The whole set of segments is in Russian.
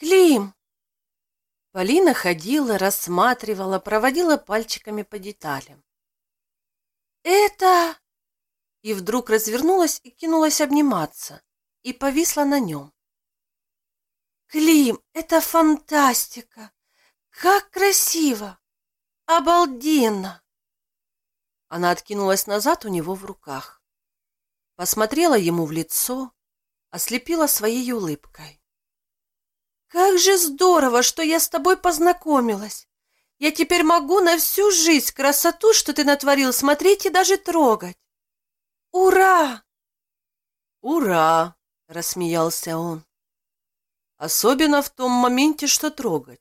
Клим!» Полина ходила, рассматривала, проводила пальчиками по деталям. «Это...» И вдруг развернулась и кинулась обниматься, и повисла на нем. «Клим, это фантастика! Как красиво! Обалденно!» Она откинулась назад у него в руках, посмотрела ему в лицо, ослепила своей улыбкой. «Как же здорово, что я с тобой познакомилась! Я теперь могу на всю жизнь красоту, что ты натворил, смотреть и даже трогать! Ура!» «Ура!» — рассмеялся он. «Особенно в том моменте, что трогать.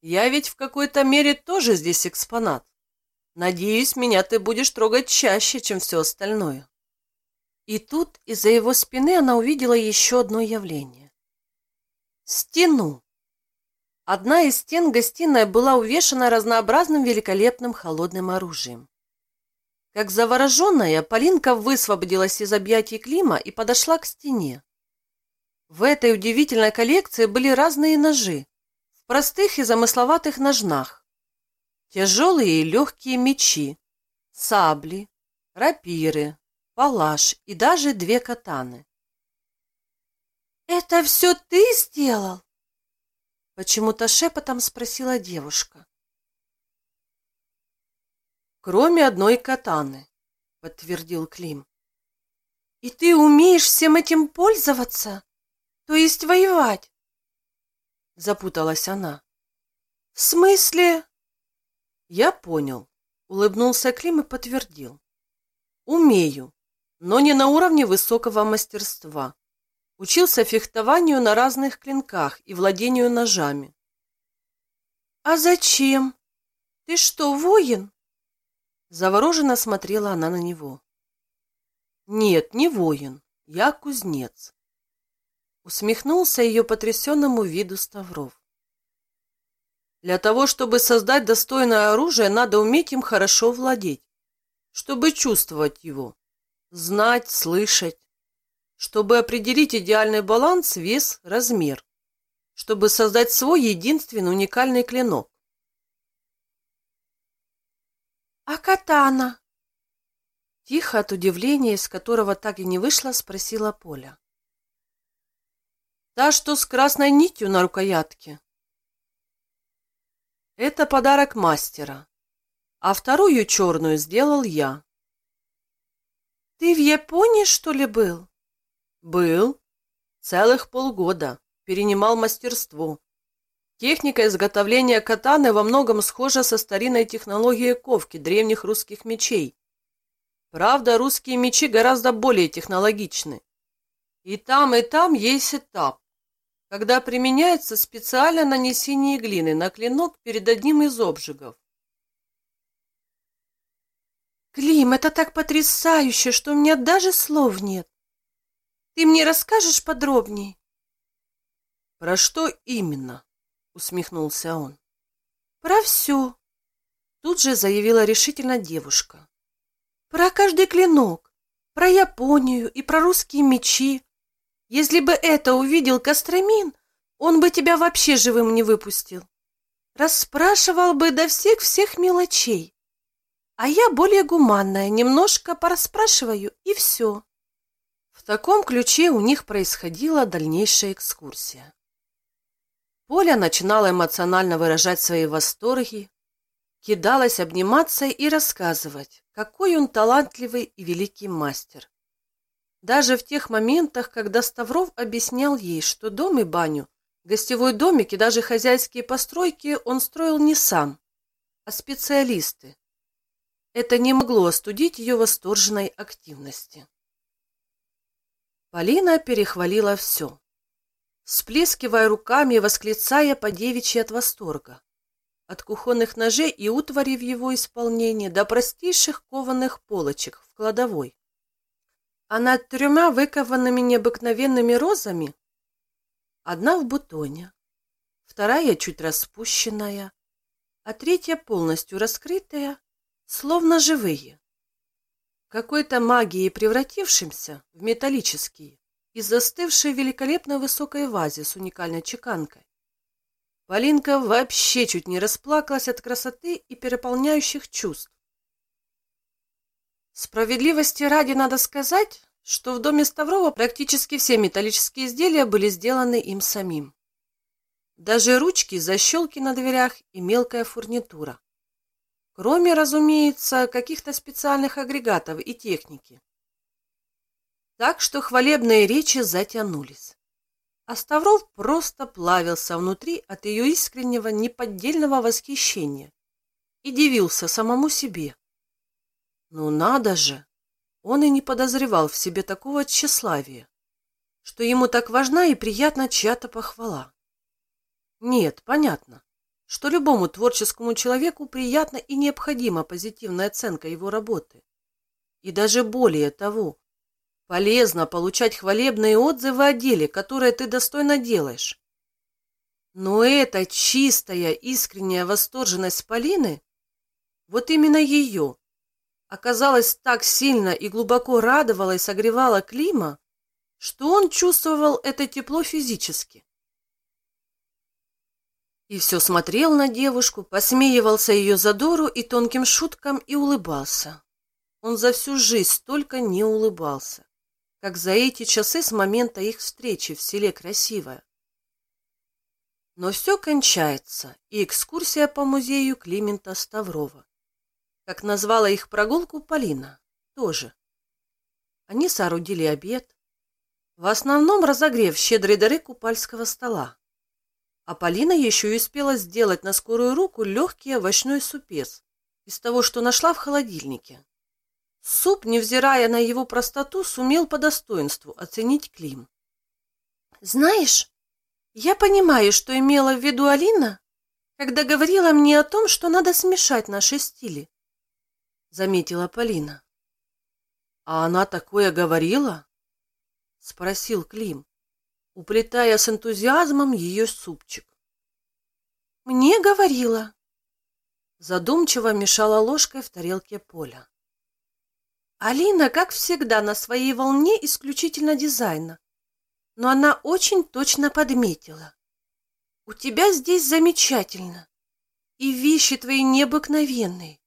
Я ведь в какой-то мере тоже здесь экспонат. Надеюсь, меня ты будешь трогать чаще, чем все остальное». И тут из-за его спины она увидела еще одно явление. Стену. Одна из стен гостиной была увешана разнообразным великолепным холодным оружием. Как завороженная, Полинка высвободилась из объятий Клима и подошла к стене. В этой удивительной коллекции были разные ножи, в простых и замысловатых ножнах. Тяжелые и легкие мечи, сабли, рапиры, палаш и даже две катаны. «Это все ты сделал?» Почему-то шепотом спросила девушка. «Кроме одной катаны», — подтвердил Клим. «И ты умеешь всем этим пользоваться? То есть воевать?» Запуталась она. «В смысле?» «Я понял», — улыбнулся Клим и подтвердил. «Умею но не на уровне высокого мастерства. Учился фехтованию на разных клинках и владению ножами. «А зачем? Ты что, воин?» Завороженно смотрела она на него. «Нет, не воин, я кузнец». Усмехнулся ее потрясенному виду Ставров. Для того, чтобы создать достойное оружие, надо уметь им хорошо владеть, чтобы чувствовать его, знать, слышать, чтобы определить идеальный баланс, вес, размер, чтобы создать свой единственный уникальный клинок. «А катана?» Тихо от удивления, из которого так и не вышла, спросила Поля. «Та, что с красной нитью на рукоятке?» «Это подарок мастера, а вторую черную сделал я». Ты в Японии, что ли, был? Был. Целых полгода. Перенимал мастерство. Техника изготовления катаны во многом схожа со старинной технологией ковки древних русских мечей. Правда, русские мечи гораздо более технологичны. И там, и там есть этап, когда применяется специальное нанесение глины на клинок перед одним из обжигов. Клим, это так потрясающе, что у меня даже слов нет. Ты мне расскажешь подробней? Про что именно? Усмехнулся он. Про все. Тут же заявила решительно девушка. Про каждый клинок, про Японию и про русские мечи. Если бы это увидел Костромин, он бы тебя вообще живым не выпустил. Расспрашивал бы до всех-всех мелочей. А я более гуманная, немножко порасспрашиваю, и все. Таком ключе у них происходила дальнейшая экскурсия. Поля начинала эмоционально выражать свои восторги, кидалась обниматься и рассказывать, какой он талантливый и великий мастер. Даже в тех моментах, когда Ставров объяснял ей, что дом и баню, гостевой домик и даже хозяйские постройки он строил не сам, а специалисты, это не могло остудить ее восторженной активности. Полина перехвалила все, всплескивая руками и восклицая по девичьи от восторга. От кухонных ножей и утвари в его исполнении до простейших кованых полочек в кладовой. А над тремя выкованными необыкновенными розами одна в бутоне, вторая чуть распущенная, а третья полностью раскрытая словно живые. Какой-то магией превратившимся в металлические, и застывшей в великолепной высокой вазе с уникальной чеканкой. Полинка вообще чуть не расплакалась от красоты и переполняющих чувств. Справедливости ради надо сказать, что в доме Ставрова практически все металлические изделия были сделаны им самим. Даже ручки, защелки на дверях и мелкая фурнитура. Кроме, разумеется, каких-то специальных агрегатов и техники. Так что хвалебные речи затянулись. А Ставров просто плавился внутри от ее искреннего, неподдельного восхищения и дивился самому себе. Ну надо же! Он и не подозревал в себе такого тщеславия, что ему так важна и приятна чья-то похвала. Нет, понятно, что любому творческому человеку приятна и необходима позитивная оценка его работы. И даже более того, полезно получать хвалебные отзывы о деле, которое ты достойно делаешь. Но эта чистая, искренняя восторженность Полины, вот именно ее, оказалась так сильно и глубоко радовала и согревала Клима, что он чувствовал это тепло физически. И все смотрел на девушку, посмеивался ее задору и тонким шуткам и улыбался. Он за всю жизнь столько не улыбался, как за эти часы с момента их встречи в селе Красивое. Но все кончается, и экскурсия по музею Климента Ставрова как назвала их прогулку Полина, тоже. Они соорудили обед, в основном разогрев щедрые дары купальского стола. А Полина еще и успела сделать на скорую руку легкий овощной супец из того, что нашла в холодильнике. Суп, невзирая на его простоту, сумел по достоинству оценить Клим. «Знаешь, я понимаю, что имела в виду Алина, когда говорила мне о том, что надо смешать наши стили. — заметила Полина. «А она такое говорила?» — спросил Клим, уплетая с энтузиазмом ее супчик. «Мне говорила». Задумчиво мешала ложкой в тарелке Поля. Алина, как всегда, на своей волне исключительно дизайна, но она очень точно подметила. У тебя здесь замечательно, и вещи твои необыкновенные.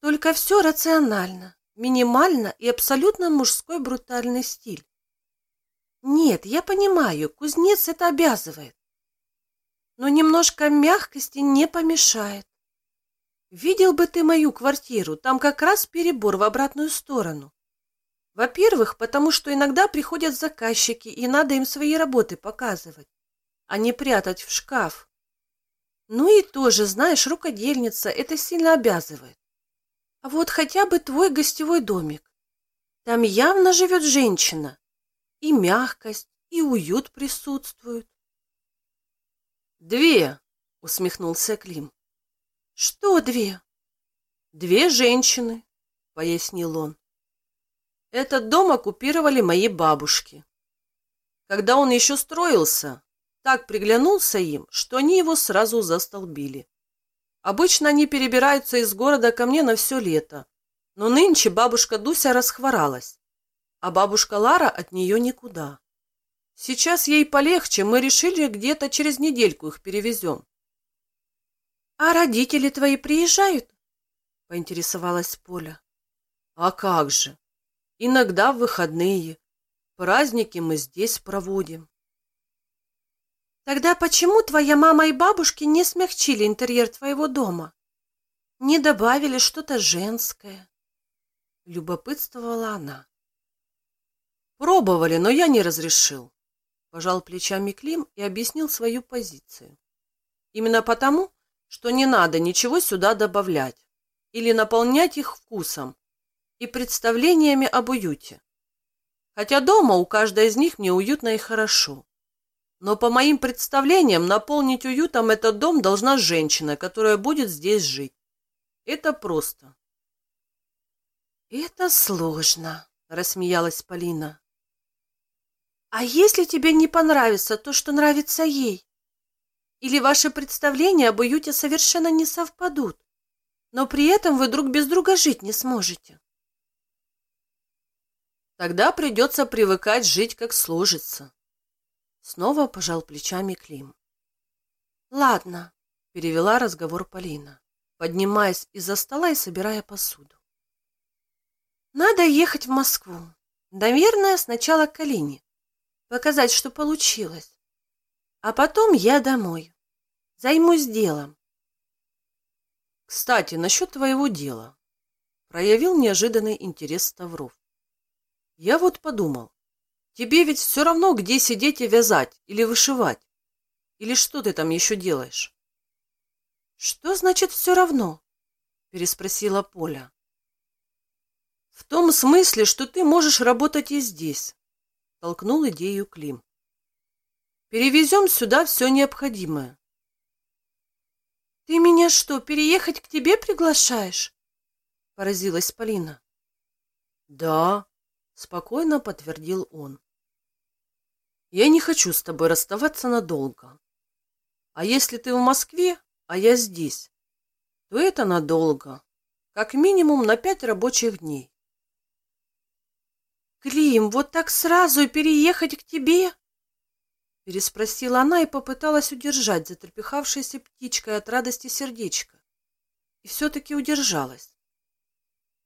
Только все рационально, минимально и абсолютно мужской брутальный стиль. Нет, я понимаю, кузнец это обязывает. Но немножко мягкости не помешает. Видел бы ты мою квартиру, там как раз перебор в обратную сторону. Во-первых, потому что иногда приходят заказчики, и надо им свои работы показывать, а не прятать в шкаф. Ну и тоже, знаешь, рукодельница это сильно обязывает. А вот хотя бы твой гостевой домик. Там явно живет женщина. И мягкость, и уют присутствуют. «Две!» — усмехнулся Клим. «Что две?» «Две женщины», — пояснил он. «Этот дом оккупировали мои бабушки. Когда он еще строился, так приглянулся им, что они его сразу застолбили. Обычно они перебираются из города ко мне на все лето. Но нынче бабушка Дуся расхворалась, а бабушка Лара от нее никуда. Сейчас ей полегче, мы решили где-то через недельку их перевезем. — А родители твои приезжают? — поинтересовалась Поля. — А как же? Иногда в выходные. Праздники мы здесь проводим. Тогда почему твоя мама и бабушки не смягчили интерьер твоего дома? Не добавили что-то женское? Любопытствовала она. Пробовали, но я не разрешил. Пожал плечами Клим и объяснил свою позицию. Именно потому, что не надо ничего сюда добавлять или наполнять их вкусом и представлениями об уюте. Хотя дома у каждой из них мне уютно и хорошо. Но по моим представлениям, наполнить уютом этот дом должна женщина, которая будет здесь жить. Это просто. Это сложно, рассмеялась Полина. А если тебе не понравится то, что нравится ей? Или ваши представления об уюте совершенно не совпадут, но при этом вы друг без друга жить не сможете? Тогда придется привыкать жить, как сложится. Снова пожал плечами Клим. Ладно, перевела разговор Полина, поднимаясь из-за стола и собирая посуду. Надо ехать в Москву. Наверное, сначала к Алине. Показать, что получилось. А потом я домой. Займусь делом. Кстати, насчет твоего дела. Проявил неожиданный интерес Ставров. Я вот подумал, тебе ведь все равно, где сидеть и вязать или вышивать. Или что ты там еще делаешь? Что значит все равно? Переспросила Поля. В том смысле, что ты можешь работать и здесь, толкнул идею Клим. Перевезем сюда все необходимое. Ты меня что, переехать к тебе приглашаешь? Поразилась Полина. Да, спокойно подтвердил он. Я не хочу с тобой расставаться надолго. А если ты в Москве, а я здесь, то это надолго, как минимум на пять рабочих дней. Клим, вот так сразу и переехать к тебе? Переспросила она и попыталась удержать затрепехавшейся птичкой от радости сердечко. И все-таки удержалась.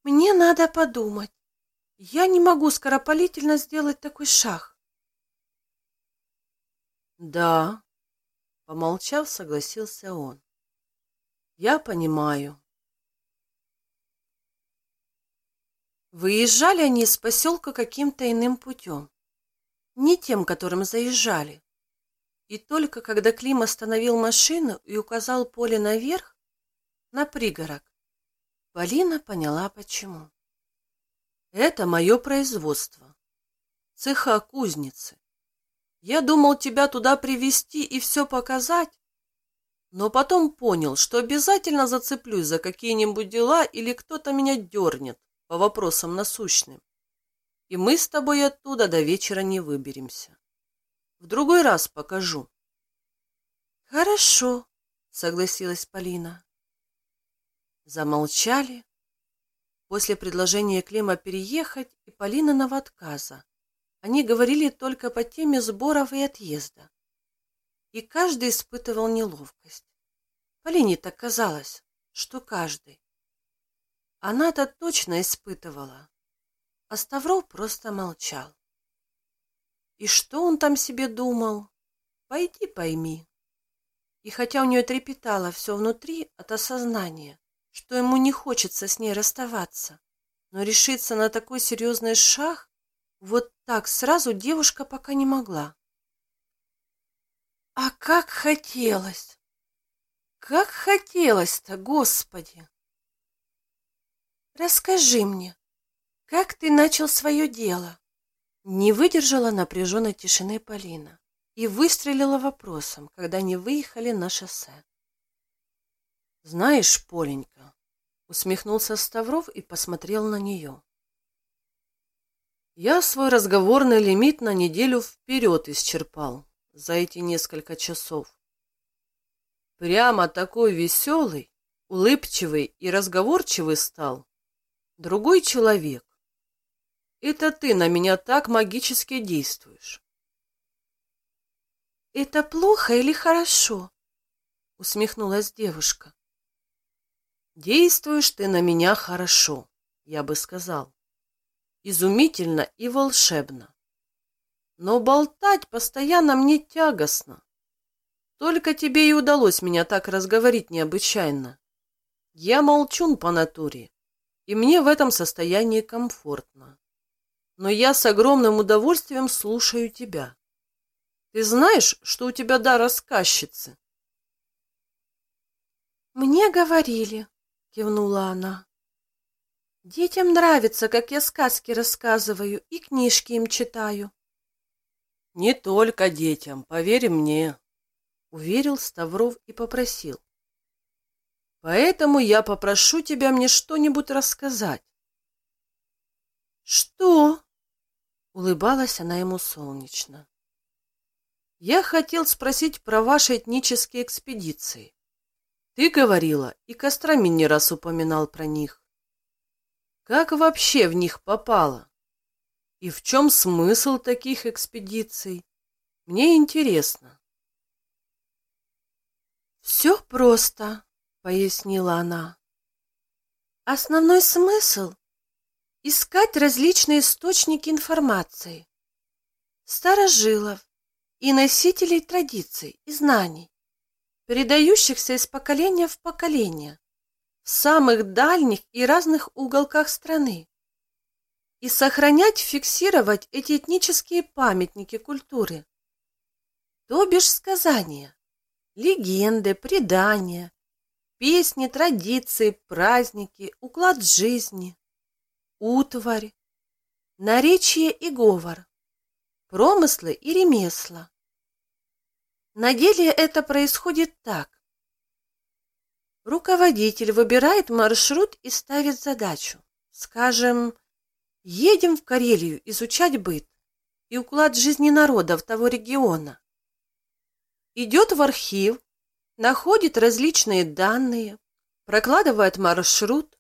Мне надо подумать. Я не могу скоропалительно сделать такой шаг. Да, помолчав, согласился он. Я понимаю. Выезжали они из поселка каким-то иным путем. Не тем, которым заезжали. И только когда Клим остановил машину и указал поле наверх, на пригорок, Полина поняла, почему. Это мое производство. Цеха кузницы. Я думал тебя туда привести и все показать, но потом понял, что обязательно зацеплюсь за какие-нибудь дела или кто-то меня дернет по вопросам насущным. И мы с тобой оттуда до вечера не выберемся. В другой раз покажу. Хорошо, согласилась Полина. Замолчали, После предложения Клима переехать и Полининого отказа они говорили только по теме сборов и отъезда. И каждый испытывал неловкость. Полине так казалось, что каждый. Она-то точно испытывала, а Ставров просто молчал. И что он там себе думал? Пойди пойми. И хотя у нее трепетало все внутри от осознания, что ему не хочется с ней расставаться. Но решиться на такой серьезный шаг вот так сразу девушка пока не могла. А как хотелось! Как хотелось-то, Господи! Расскажи мне, как ты начал свое дело? Не выдержала напряженной тишины Полина и выстрелила вопросом, когда они выехали на шоссе. Знаешь, Поленька, усмехнулся Ставров и посмотрел на нее. Я свой разговорный лимит на неделю вперед исчерпал за эти несколько часов. Прямо такой веселый, улыбчивый и разговорчивый стал. Другой человек. Это ты на меня так магически действуешь. Это плохо или хорошо? Усмехнулась девушка. Действуешь ты на меня хорошо, я бы сказал. Изумительно и волшебно. Но болтать постоянно мне тягостно. Только тебе и удалось меня так разговорить необычайно. Я молчун по натуре, и мне в этом состоянии комфортно. Но я с огромным удовольствием слушаю тебя. Ты знаешь, что у тебя дар рассказчицы? Мне говорили, кивнула она. Детям нравится, как я сказки рассказываю и книжки им читаю. Не только детям, поверь мне, уверил Ставров и попросил. Поэтому я попрошу тебя мне что-нибудь рассказать. Что? Улыбалась она ему солнечно. Я хотел спросить про ваши этнические экспедиции. Ты говорила, и Костромин не раз упоминал про них. Как вообще в них попало? И в чем смысл таких экспедиций? Мне интересно. «Все просто», — пояснила она. «Основной смысл — искать различные источники информации, старожилов и носителей традиций и знаний, передающихся из поколения в поколение в самых дальних и разных уголках страны, и сохранять, фиксировать эти этнические памятники культуры, то бишь сказания, легенды, предания, песни, традиции, праздники, уклад жизни, утварь, наречие и говор, промыслы и ремесла. На деле это происходит так. Руководитель выбирает маршрут и ставит задачу. Скажем, едем в Карелию изучать быт и уклад жизни народов того региона идет в архив, находит различные данные, прокладывает маршрут,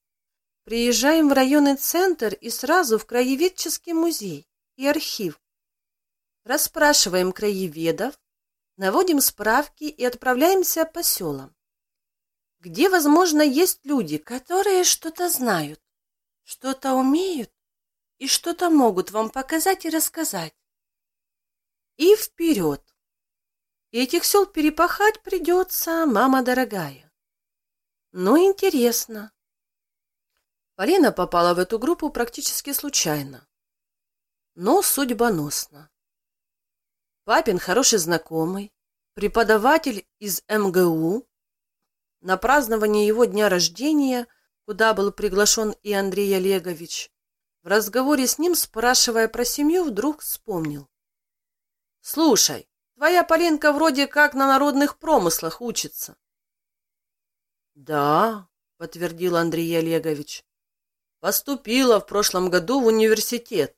приезжаем в районный центр и сразу в краеведческий музей и архив. Расспрашиваем краеведов, наводим справки и отправляемся по селам, где, возможно, есть люди, которые что-то знают, что-то умеют и что-то могут вам показать и рассказать. И вперед! Этих сел перепахать придется, мама дорогая. Ну, интересно. Полина попала в эту группу практически случайно, но судьбоносно. Папин хороший знакомый, преподаватель из МГУ, на празднование его дня рождения, куда был приглашен и Андрей Олегович, в разговоре с ним, спрашивая про семью, вдруг вспомнил. «Слушай, Твоя Полинка вроде как на народных промыслах учится. Да, подтвердил Андрей Олегович. Поступила в прошлом году в университет.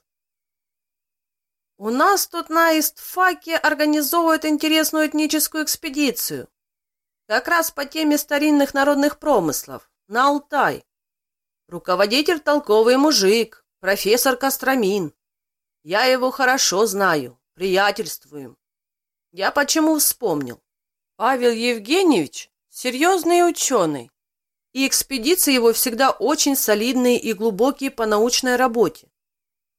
У нас тут на Истфаке организовывают интересную этническую экспедицию. Как раз по теме старинных народных промыслов. На Алтай. Руководитель толковый мужик, профессор Костромин. Я его хорошо знаю, приятельствуем. Я почему вспомнил? Павел Евгеньевич – серьезный ученый, и экспедиции его всегда очень солидные и глубокие по научной работе.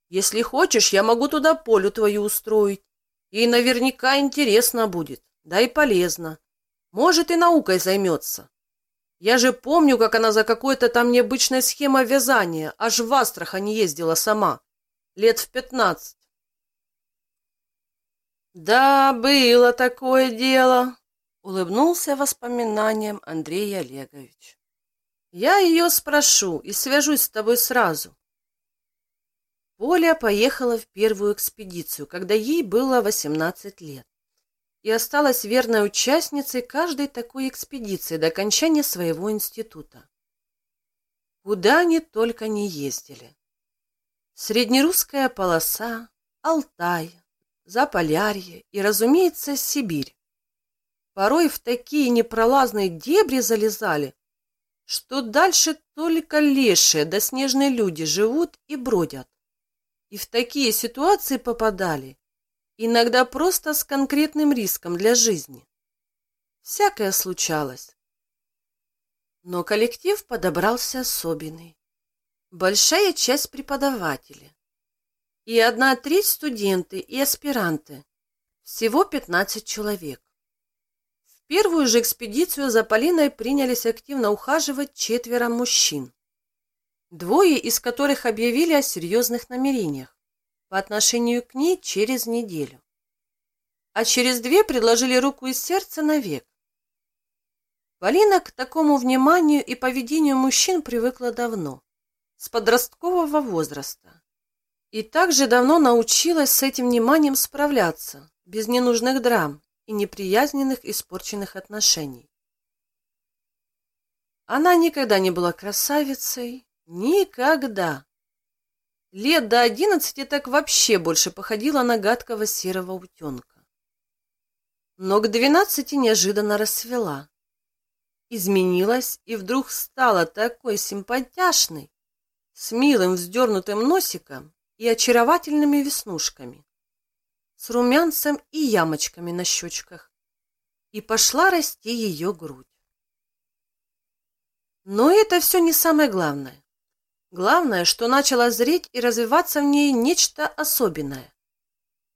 Если хочешь, я могу туда полю твою устроить. Ей наверняка интересно будет, да и полезно. Может, и наукой займется. Я же помню, как она за какой-то там необычной схемой вязания аж в Астрахань ездила сама. Лет в пятнадцать. «Да, было такое дело», — улыбнулся воспоминанием Андрей Олегович. «Я ее спрошу и свяжусь с тобой сразу». Поля поехала в первую экспедицию, когда ей было 18 лет, и осталась верной участницей каждой такой экспедиции до окончания своего института. Куда они только не ездили. Среднерусская полоса, Алтай, Заполярье и, разумеется, Сибирь. Порой в такие непролазные дебри залезали, что дальше только лешие да снежные люди живут и бродят. И в такие ситуации попадали, иногда просто с конкретным риском для жизни. Всякое случалось. Но коллектив подобрался особенный. Большая часть преподавателей и одна треть студенты и аспиранты. Всего 15 человек. В первую же экспедицию за Полиной принялись активно ухаживать четверо мужчин, двое из которых объявили о серьезных намерениях по отношению к ней через неделю. А через две предложили руку и сердце навек. Полина к такому вниманию и поведению мужчин привыкла давно, с подросткового возраста и также давно научилась с этим вниманием справляться, без ненужных драм и неприязненных испорченных отношений. Она никогда не была красавицей, никогда. Лет до одиннадцати так вообще больше походила на гадкого серого утенка. Но к двенадцати неожиданно расцвела. Изменилась и вдруг стала такой симпатяшной, с милым вздернутым носиком и очаровательными веснушками, с румянцем и ямочками на щечках, и пошла расти ее грудь. Но это все не самое главное. Главное, что начало зреть и развиваться в ней нечто особенное.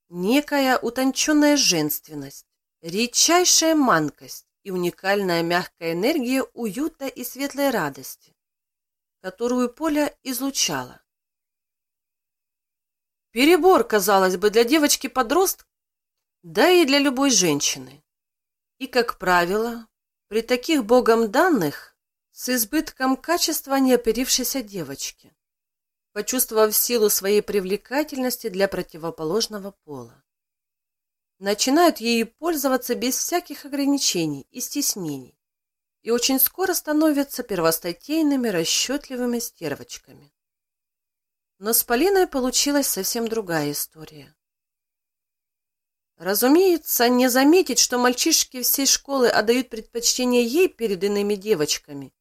Некая утонченная женственность, редчайшая манкость и уникальная мягкая энергия уюта и светлой радости, которую Поля излучала. Перебор, казалось бы, для девочки-подростка, да и для любой женщины. И, как правило, при таких богом данных с избытком качества неоперившейся девочки, почувствовав силу своей привлекательности для противоположного пола. Начинают ею пользоваться без всяких ограничений и стеснений и очень скоро становятся первостатейными расчетливыми стервочками. Но с Полиной получилась совсем другая история. Разумеется, не заметить, что мальчишки всей школы отдают предпочтение ей перед иными девочками,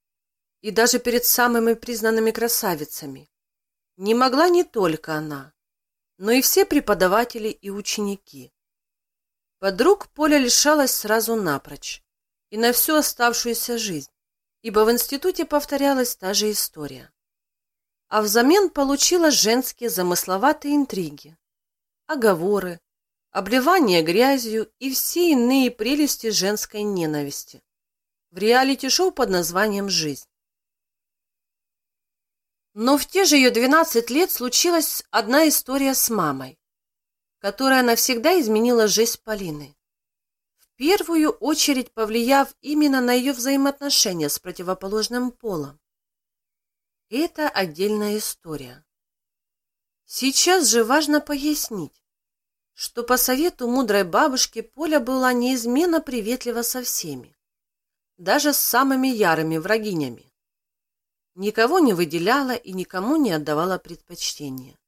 и даже перед самыми признанными красавицами. Не могла не только она, но и все преподаватели и ученики. Подруг Поля лишалась сразу напрочь и на всю оставшуюся жизнь, ибо в институте повторялась та же история. А взамен получила женские замысловатые интриги, оговоры, обливание грязью и все иные прелести женской ненависти в реалити-шоу под названием «Жизнь». Но в те же ее 12 лет случилась одна история с мамой, которая навсегда изменила жизнь Полины. В первую очередь повлияв именно на ее взаимоотношения с противоположным полом. Это отдельная история. Сейчас же важно пояснить, что по совету мудрой бабушки Поля была неизменно приветлива со всеми, даже с самыми ярыми врагинями никого не выделяла и никому не отдавала предпочтения.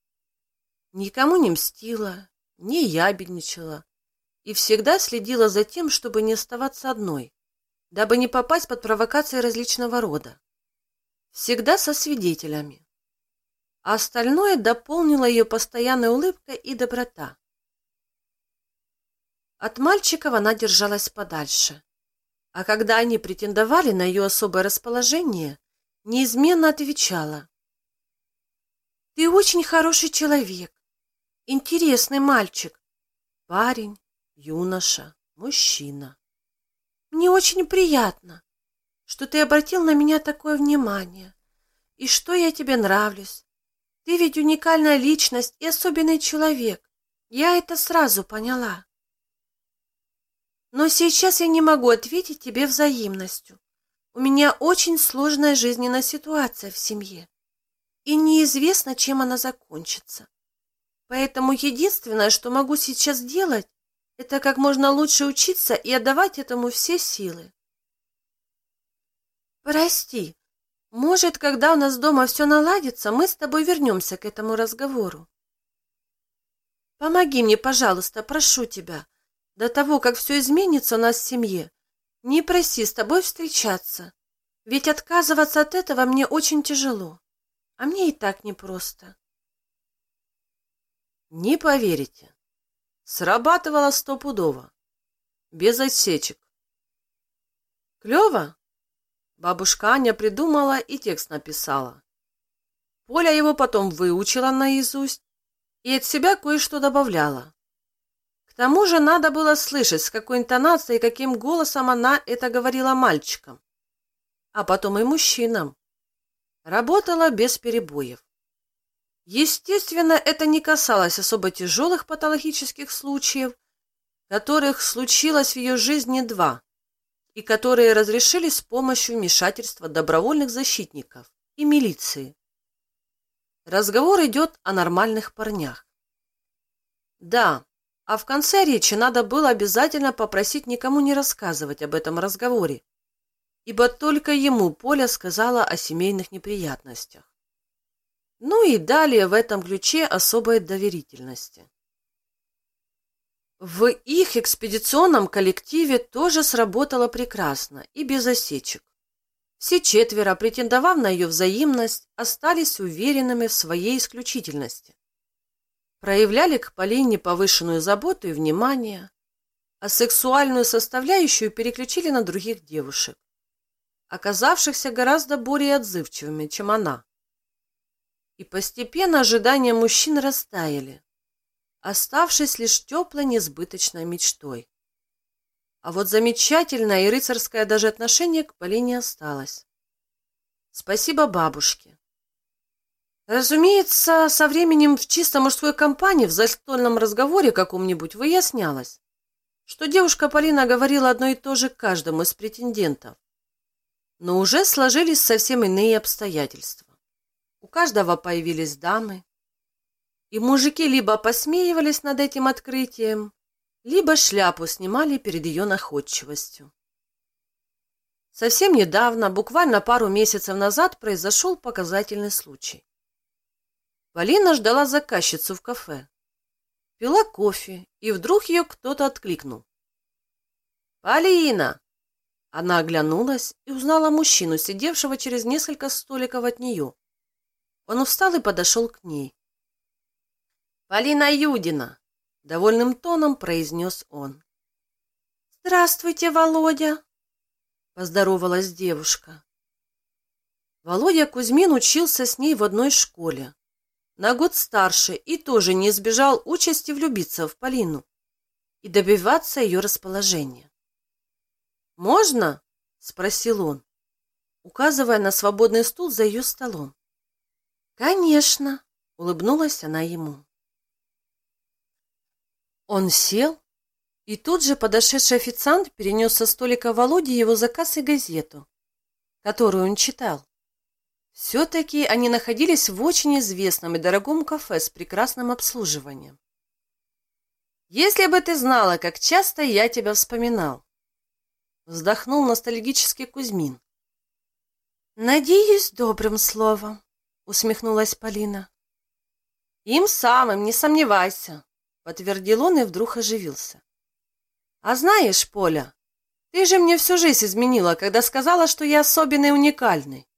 Никому не мстила, не ябедничала и всегда следила за тем, чтобы не оставаться одной, дабы не попасть под провокации различного рода. Всегда со свидетелями. А остальное дополнила ее постоянная улыбка и доброта. От мальчиков она держалась подальше, а когда они претендовали на ее особое расположение, неизменно отвечала. «Ты очень хороший человек, интересный мальчик, парень, юноша, мужчина. Мне очень приятно, что ты обратил на меня такое внимание, и что я тебе нравлюсь. Ты ведь уникальная личность и особенный человек. Я это сразу поняла. Но сейчас я не могу ответить тебе взаимностью. У меня очень сложная жизненная ситуация в семье, и неизвестно, чем она закончится. Поэтому единственное, что могу сейчас делать, это как можно лучше учиться и отдавать этому все силы. Прости, может, когда у нас дома все наладится, мы с тобой вернемся к этому разговору. Помоги мне, пожалуйста, прошу тебя, до того, как все изменится у нас в семье, не проси с тобой встречаться, ведь отказываться от этого мне очень тяжело, а мне и так непросто. Не поверите, срабатывало стопудово, без отсечек. Клево? Бабушка Аня придумала и текст написала. Поля его потом выучила наизусть и от себя кое-что добавляла. К тому же надо было слышать, с какой интонацией и каким голосом она это говорила мальчикам, а потом и мужчинам. Работала без перебоев. Естественно, это не касалось особо тяжелых патологических случаев, которых случилось в ее жизни два, и которые разрешились с помощью вмешательства добровольных защитников и милиции. Разговор идет о нормальных парнях. Да, а в конце речи надо было обязательно попросить никому не рассказывать об этом разговоре, ибо только ему Поля сказала о семейных неприятностях. Ну и далее в этом ключе особой доверительности. В их экспедиционном коллективе тоже сработало прекрасно и без осечек. Все четверо, претендовав на ее взаимность, остались уверенными в своей исключительности проявляли к Полине повышенную заботу и внимание, а сексуальную составляющую переключили на других девушек, оказавшихся гораздо более отзывчивыми, чем она. И постепенно ожидания мужчин растаяли, оставшись лишь теплой несбыточной мечтой. А вот замечательное и рыцарское даже отношение к Полине осталось. Спасибо бабушке. Разумеется, со временем в чисто мужской компании в застольном разговоре каком-нибудь выяснялось, что девушка Полина говорила одно и то же каждому из претендентов. Но уже сложились совсем иные обстоятельства. У каждого появились дамы, и мужики либо посмеивались над этим открытием, либо шляпу снимали перед ее находчивостью. Совсем недавно, буквально пару месяцев назад, произошел показательный случай. Полина ждала заказчицу в кафе. Пила кофе, и вдруг ее кто-то откликнул. «Полина!» Она оглянулась и узнала мужчину, сидевшего через несколько столиков от нее. Он встал и подошел к ней. «Полина Юдина!» Довольным тоном произнес он. «Здравствуйте, Володя!» Поздоровалась девушка. Володя Кузьмин учился с ней в одной школе. На год старше и тоже не избежал участи влюбиться в Полину и добиваться ее расположения. «Можно?» — спросил он, указывая на свободный стул за ее столом. «Конечно!» — улыбнулась она ему. Он сел, и тут же подошедший официант перенес со столика Володи его заказ и газету, которую он читал. Все-таки они находились в очень известном и дорогом кафе с прекрасным обслуживанием. «Если бы ты знала, как часто я тебя вспоминал!» Вздохнул ностальгический Кузьмин. «Надеюсь, добрым словом», — усмехнулась Полина. «Им самым, не сомневайся», подтвердил он и вдруг оживился. А знаешь, Поля, ты же мне всю жизнь изменила, когда сказала, что я особенный и уникальный.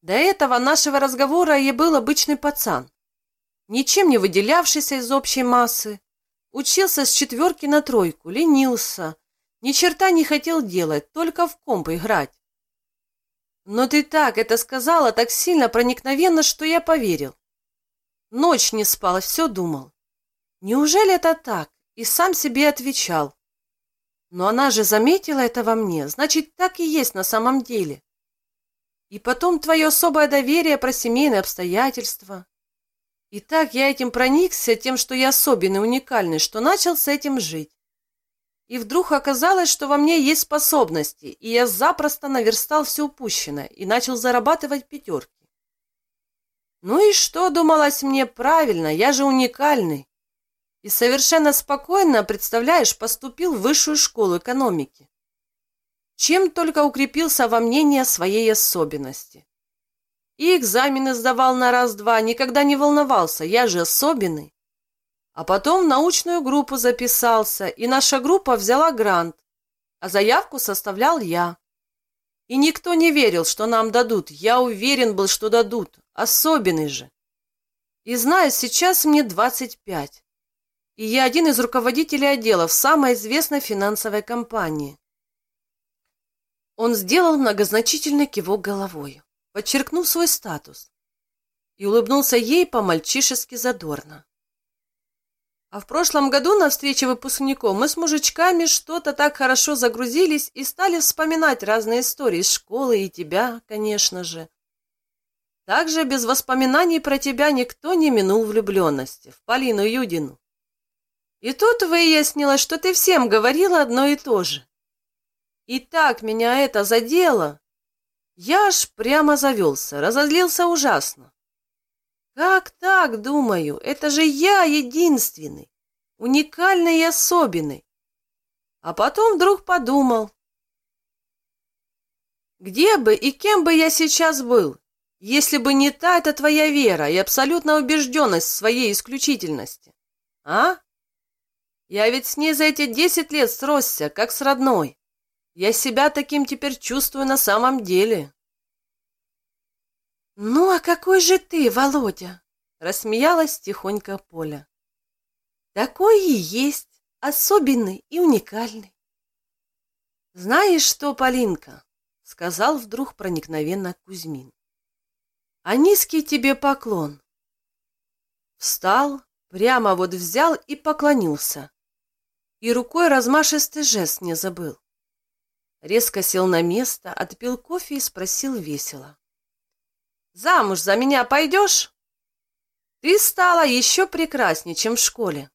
До этого нашего разговора я был обычный пацан, ничем не выделявшийся из общей массы, учился с четверки на тройку, ленился, ни черта не хотел делать, только в комп играть. Но ты так это сказала, так сильно проникновенно, что я поверил. Ночь не спал, все думал. Неужели это так? И сам себе отвечал. Но она же заметила это во мне, значит, так и есть на самом деле. И потом твое особое доверие про семейные обстоятельства. И так я этим проникся, тем, что я особенный, уникальный, что начал с этим жить. И вдруг оказалось, что во мне есть способности, и я запросто наверстал все упущенное и начал зарабатывать пятерки. Ну и что, думалось мне, правильно, я же уникальный. И совершенно спокойно, представляешь, поступил в высшую школу экономики. Чем только укрепился во мнении о своей особенности. И экзамены сдавал на раз-два, никогда не волновался, я же особенный. А потом в научную группу записался, и наша группа взяла грант, а заявку составлял я. И никто не верил, что нам дадут. Я уверен был, что дадут. Особенный же. И знаю, сейчас мне 25 и я один из руководителей отдела в самой известной финансовой компании. Он сделал многозначительный кивок головой, подчеркнув свой статус, и улыбнулся ей по-мальчишески задорно. А в прошлом году на встрече выпускников мы с мужичками что-то так хорошо загрузились и стали вспоминать разные истории из школы и тебя, конечно же. Также без воспоминаний про тебя никто не минул влюбленности в Полину Юдину. И тут выяснилось, что ты всем говорила одно и то же. И так меня это задело. Я аж прямо завелся, разозлился ужасно. Как так, думаю, это же я единственный, уникальный и особенный. А потом вдруг подумал, где бы и кем бы я сейчас был, если бы не та эта твоя вера и абсолютная убежденность в своей исключительности? А? Я ведь с ней за эти десять лет сросся, как с родной. Я себя таким теперь чувствую на самом деле. «Ну, а какой же ты, Володя?» — рассмеялась тихонько Поля. Такой и есть, особенный и уникальный. Знаешь что, Полинка, сказал вдруг проникновенно Кузьмин. А низкий тебе поклон. Встал, прямо вот взял и поклонился. И рукой размашистый жест не забыл. Резко сел на место, отпил кофе и спросил весело. «Замуж за меня пойдешь? Ты стала еще прекраснее, чем в школе».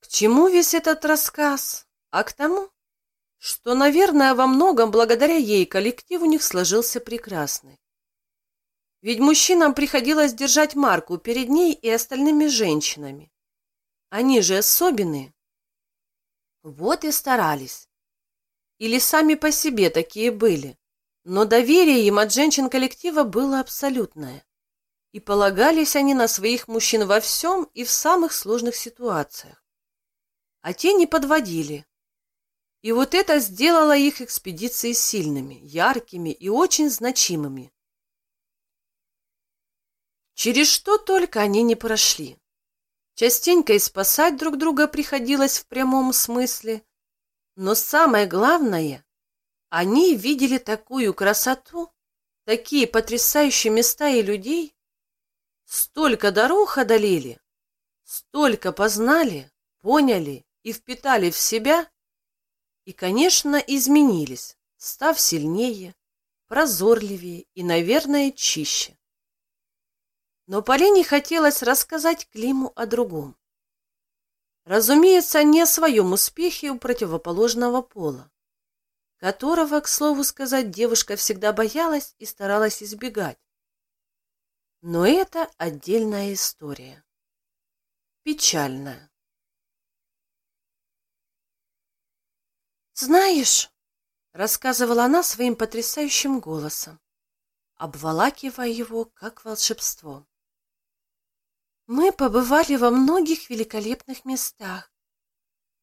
К чему весь этот рассказ? А к тому, что, наверное, во многом благодаря ей коллектив у них сложился прекрасный. Ведь мужчинам приходилось держать марку перед ней и остальными женщинами. Они же особенные. Вот и старались. Или сами по себе такие были. Но доверие им от женщин коллектива было абсолютное. И полагались они на своих мужчин во всем и в самых сложных ситуациях. А те не подводили. И вот это сделало их экспедиции сильными, яркими и очень значимыми. Через что только они не прошли. Частенько и спасать друг друга приходилось в прямом смысле. Но самое главное, они видели такую красоту, такие потрясающие места и людей, столько дорог одолели, столько познали, поняли и впитали в себя, и, конечно, изменились, став сильнее, прозорливее и, наверное, чище. Но Полине хотелось рассказать Климу о другом. Разумеется, не о своем успехе у противоположного пола, которого, к слову сказать, девушка всегда боялась и старалась избегать. Но это отдельная история. Печальная. «Знаешь», — рассказывала она своим потрясающим голосом, обволакивая его как волшебство. Мы побывали во многих великолепных местах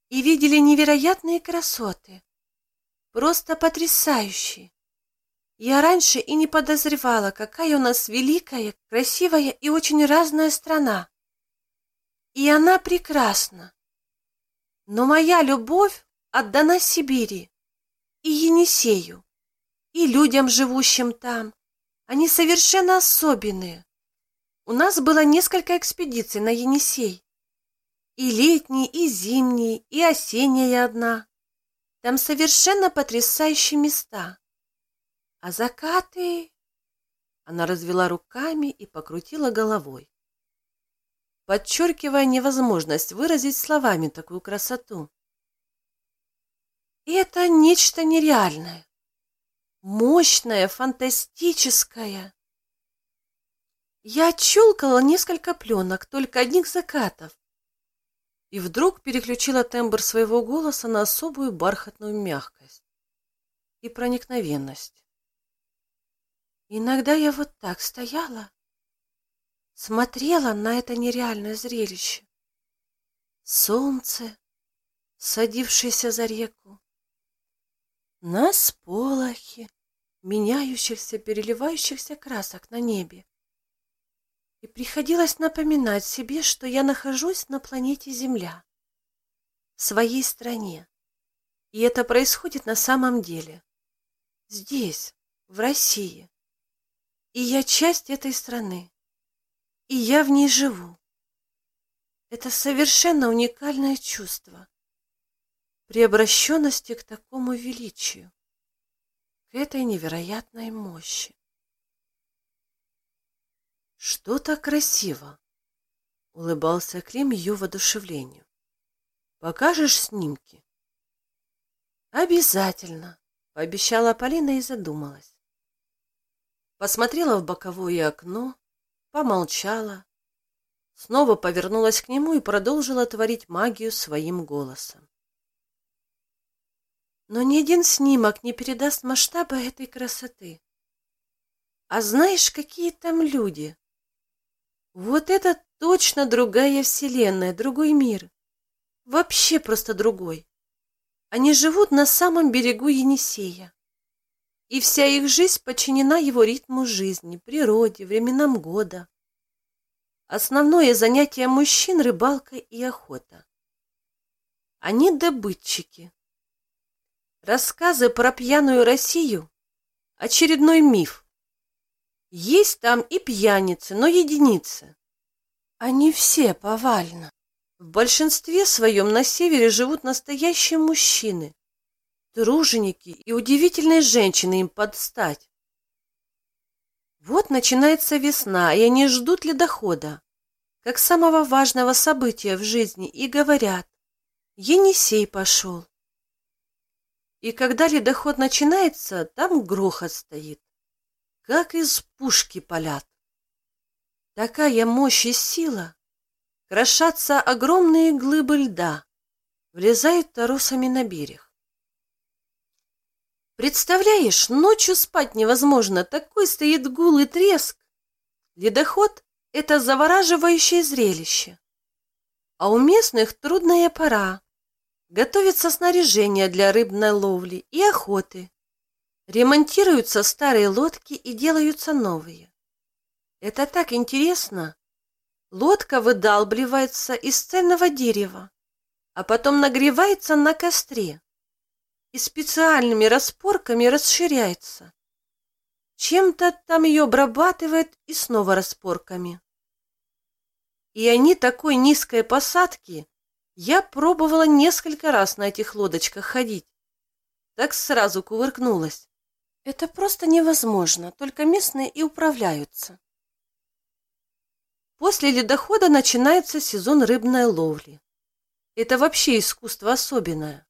и видели невероятные красоты, просто потрясающие. Я раньше и не подозревала, какая у нас великая, красивая и очень разная страна. И она прекрасна. Но моя любовь отдана Сибири и Енисею, и людям, живущим там. Они совершенно особенные. У нас было несколько экспедиций на Енисей. И летние, и зимние, и осенняя одна. Там совершенно потрясающие места. А закаты... Она развела руками и покрутила головой, подчеркивая невозможность выразить словами такую красоту. Это нечто нереальное, мощное, фантастическое. Я отщелкала несколько пленок, только одних закатов. И вдруг переключила тембр своего голоса на особую бархатную мягкость и проникновенность. Иногда я вот так стояла, смотрела на это нереальное зрелище. Солнце, садившееся за реку, на сполохе меняющихся, переливающихся красок на небе и приходилось напоминать себе, что я нахожусь на планете Земля, в своей стране. И это происходит на самом деле. Здесь, в России. И я часть этой страны. И я в ней живу. Это совершенно уникальное чувство. При обращенности к такому величию, к этой невероятной мощи. Что-то красиво, улыбался Клим ее воодушевлению. Покажешь снимки? Обязательно, пообещала Полина и задумалась. Посмотрела в боковое окно, помолчала, снова повернулась к нему и продолжила творить магию своим голосом. Но ни один снимок не передаст масштаба этой красоты. А знаешь, какие там люди? Вот это точно другая вселенная, другой мир. Вообще просто другой. Они живут на самом берегу Енисея. И вся их жизнь подчинена его ритму жизни, природе, временам года. Основное занятие мужчин – рыбалка и охота. Они добытчики. Рассказы про пьяную Россию – очередной миф. Есть там и пьяницы, но единицы. Они все повально. В большинстве своем на севере живут настоящие мужчины, труженики и удивительные женщины им подстать. Вот начинается весна, и они ждут ледохода, как самого важного события в жизни, и говорят, Енисей пошел. И когда ледоход начинается, там грохот стоит, как из пушки палят. Такая мощь и сила, крошатся огромные глыбы льда, влезают торосами на берег. Представляешь, ночью спать невозможно, такой стоит гул и треск. Ледоход — это завораживающее зрелище. А у местных трудная пора. Готовится снаряжение для рыбной ловли и охоты. Ремонтируются старые лодки и делаются новые. Это так интересно. Лодка выдалбливается из цельного дерева, а потом нагревается на костре и специальными распорками расширяется. Чем-то там ее обрабатывает и снова распорками. И они такой низкой посадки я пробовала несколько раз на этих лодочках ходить. Так сразу кувыркнулась. Это просто невозможно, только местные и управляются. После ледохода начинается сезон рыбной ловли. Это вообще искусство особенное.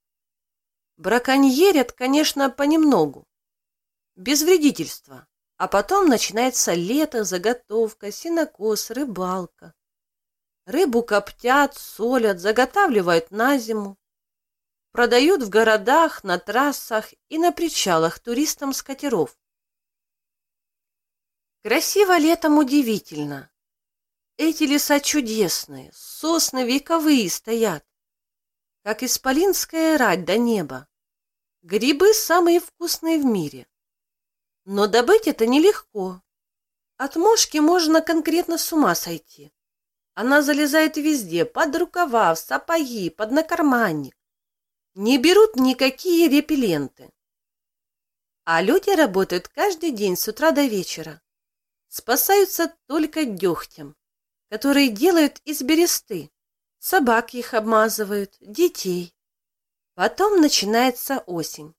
Браконьерят, конечно, понемногу, без вредительства. А потом начинается лето, заготовка, синокос, рыбалка. Рыбу коптят, солят, заготавливают на зиму. Продают в городах, на трассах и на причалах туристам с катеров. Красиво летом удивительно. Эти леса чудесные, сосны вековые стоят, как исполинская рать до неба. Грибы самые вкусные в мире. Но добыть это нелегко. От мошки можно конкретно с ума сойти. Она залезает везде, под рукава, в сапоги, под накарманник. Не берут никакие репелленты. А люди работают каждый день с утра до вечера. Спасаются только дегтем, который делают из бересты. Собак их обмазывают, детей. Потом начинается осень.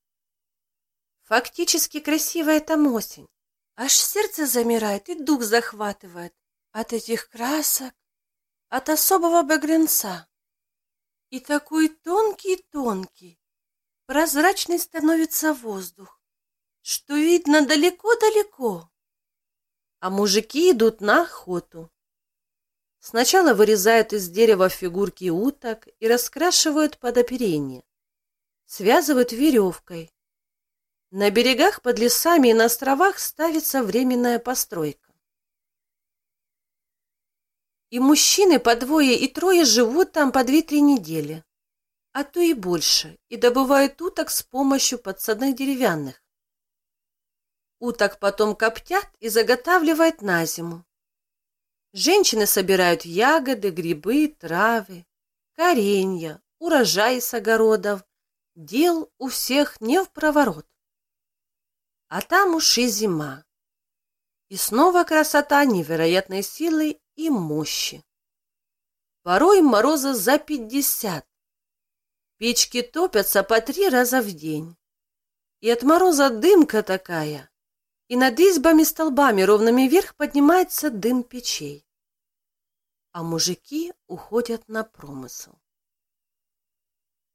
Фактически красивая там осень. Аж сердце замирает и дух захватывает от этих красок, от особого багрянца. И такой тонкий-тонкий, прозрачный становится воздух, что видно далеко-далеко. А мужики идут на охоту. Сначала вырезают из дерева фигурки уток и раскрашивают под оперение связывают веревкой. На берегах под лесами и на островах ставится временная постройка. И мужчины по двое и трое живут там по две-три недели, а то и больше, и добывают уток с помощью подсадных деревянных. Уток потом коптят и заготавливают на зиму. Женщины собирают ягоды, грибы, травы, коренья, урожай с огородов, Дел у всех не в проворот. А там уж и зима. И снова красота невероятной силы и мощи. Порой морозы за пятьдесят. Печки топятся по три раза в день. И от мороза дымка такая, и над избами столбами ровными вверх поднимается дым печей. А мужики уходят на промысел.